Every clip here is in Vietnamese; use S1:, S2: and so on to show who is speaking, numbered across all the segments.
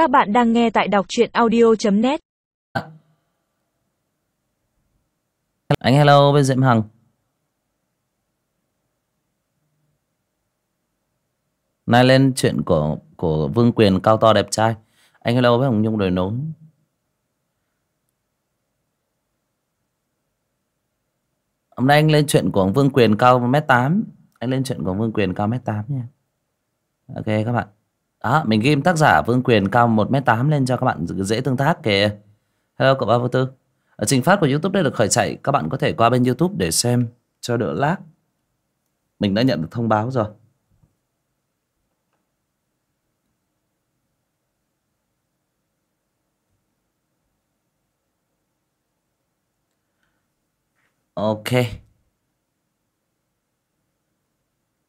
S1: Các bạn đang nghe tại đọc truyện audio.net
S2: Anh, hello, bên Diệm Hằng. Nay lên chuyện của của Vương Quyền cao to đẹp trai. Anh, hello với Hồng Nhung đời nốn. Hôm nay anh lên chuyện của Vương Quyền cao 1m8 Anh lên chuyện của Vương Quyền cao 1m8 nha. Ok, các bạn. Đó, mình ghim tác giả Vương Quyền cao 1m8 lên cho các bạn dễ tương tác kìa. Hello, cậu ba vô tư. Ở trình phát của youtube đã được khởi chạy, các bạn có thể qua bên youtube để xem cho đỡ lag. Mình đã nhận được thông báo rồi. Ok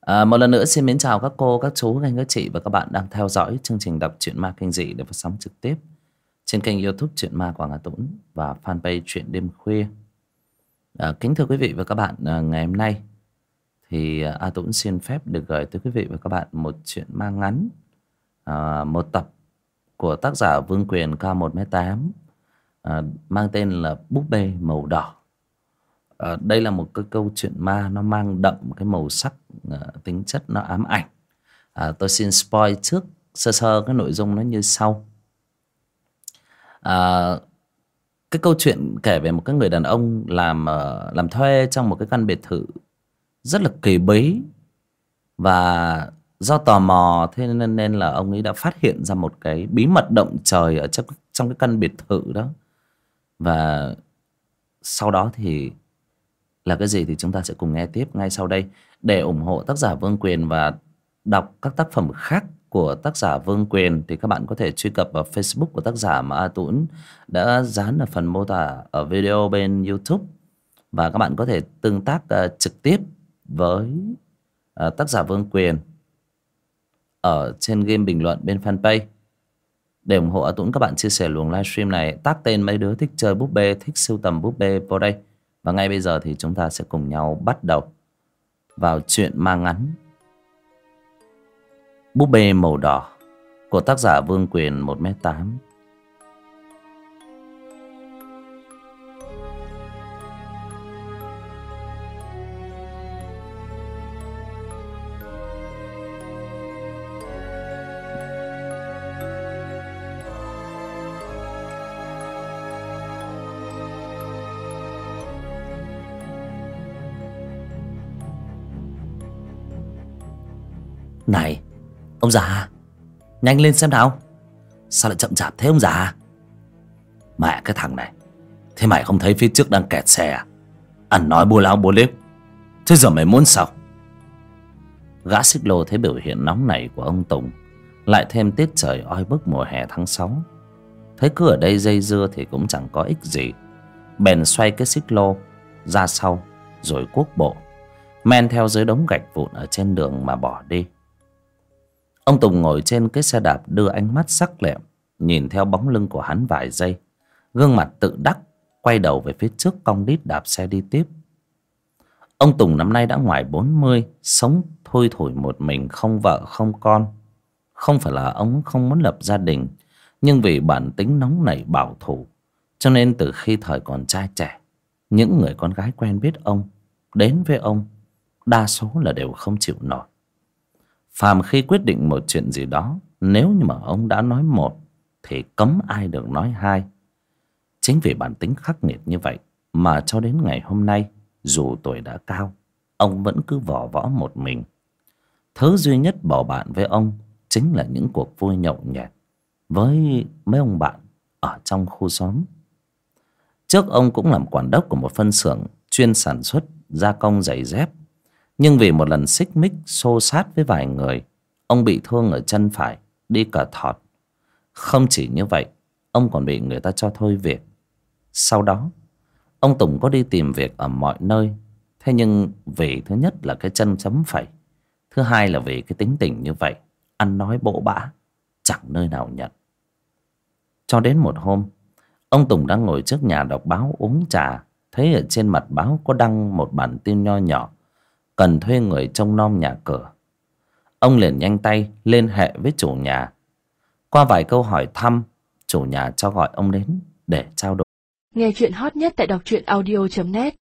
S2: à, một lần nữa xin mến chào các cô các chú các anh các chị và các bạn đang theo dõi chương trình đọc truyện ma kinh dị được phát sóng trực tiếp trên kênh youtube truyện Ma Quảng Hà Tũng và fanpage truyện Đêm Khuya. À, kính thưa quý vị và các bạn, à, ngày hôm nay thì A Tũng xin phép được gửi tới quý vị và các bạn một chuyện ma ngắn, à, một tập của tác giả Vương Quyền cao 1m8 à, mang tên là Búp bê màu đỏ. À, đây là một cái câu chuyện ma nó mang đậm cái màu sắc à, tính chất nó ám ảnh. À, tôi xin spoil trước sơ sơ cái nội dung nó như sau à, cái câu chuyện kể về một cái người đàn ông làm ờ, làm thuê trong một cái căn biệt thự rất là kỳ bí và do tò mò thế nên nên là ông ấy đã phát hiện ra một cái bí mật động trời ở trong trong cái căn biệt thự đó và sau đó thì là cái gì thì chúng ta sẽ cùng nghe tiếp ngay sau đây. Để ủng hộ tác giả Vương Quyền và đọc các tác phẩm khác của tác giả Vương Quyền thì các bạn có thể truy cập vào Facebook của tác giả mà A Tuấn. Đã dán ở phần mô tả ở video bên YouTube. Và các bạn có thể tương tác uh, trực tiếp với uh, tác giả Vương Quyền ở trên game bình luận bên fanpage. Để ủng hộ A Tuấn các bạn chia sẻ luồng livestream này tác tên mấy đứa thích chơi búp bê thích sưu tầm búp bê vào đây và ngay bây giờ thì chúng ta sẽ cùng nhau bắt đầu vào chuyện ma ngắn. Búp bê màu đỏ của tác giả Vương Quyền 1m8 Này, Ông già, Nhanh lên xem nào. Sao lại chậm chạp thế ông già? Mẹ cái thằng này, Thế mày không thấy phía trước đang kẹt xe à? Ăn nói bua láo bua liếc, Thế giờ mày muốn sao? Gã xích lô thấy biểu hiện nóng này của ông Tùng, Lại thêm tiết trời oi bức mùa hè tháng 6 Thấy cứ ở đây dây dưa thì cũng chẳng có ích gì. Bèn xoay cái xích lô Ra sau, Rồi cuốc bộ, Men theo dưới đống gạch vụn ở trên đường mà bỏ đi. Ông Tùng ngồi trên cái xe đạp đưa ánh mắt sắc lẹm, Nhìn theo bóng lưng của hắn vài giây. Gương mặt tự đắc, Quay đầu về phía trước cong đít đạp xe đi tiếp. Ông Tùng năm nay đã ngoài 40 Sống thôi thổi một mình, Không vợ, không con. Không phải là ông không muốn lập gia đình, Nhưng vì bản tính nóng nảy bảo thủ, Cho nên từ khi thời còn trai trẻ, Những người con gái quen biết ông, Đến với ông, Đa số là đều không chịu nổi phàm khi quyết định một chuyện gì đó, nếu như mà ông đã nói một, thì cấm ai được nói hai. Chính vì bản tính khắc nghiệt như vậy mà cho đến ngày hôm nay, dù tuổi đã cao, ông vẫn cứ vò võ một mình. Thứ duy nhất bỏ bạn với ông chính là những cuộc vui nhậu nhẹt với mấy ông bạn ở trong khu xóm. Trước ông cũng làm quản đốc của một phân xưởng chuyên sản xuất gia công giày dép nhưng vì một lần xích mích, xô sát với vài người, ông bị thương ở chân phải, đi cả thọt. Không chỉ như vậy, ông còn bị người ta cho thôi việc. Sau đó, ông tùng có đi tìm việc ở mọi nơi. Thế nhưng vì thứ nhất là cái chân chấm phẩy, thứ hai là vì cái tính tình như vậy, ăn nói bỗ bã, chẳng nơi nào nhận. Cho đến một hôm, ông tùng đang ngồi trước nhà đọc báo uống trà, thấy ở trên mặt báo có đăng một bản tin nho nhỏ cần thuê người trông nom nhà cửa. Ông liền nhanh tay liên hệ với chủ nhà. Qua vài câu hỏi thăm, chủ nhà cho gọi ông đến để trao đổi.
S3: Nghe chuyện hot nhất tại đọc truyện audio.net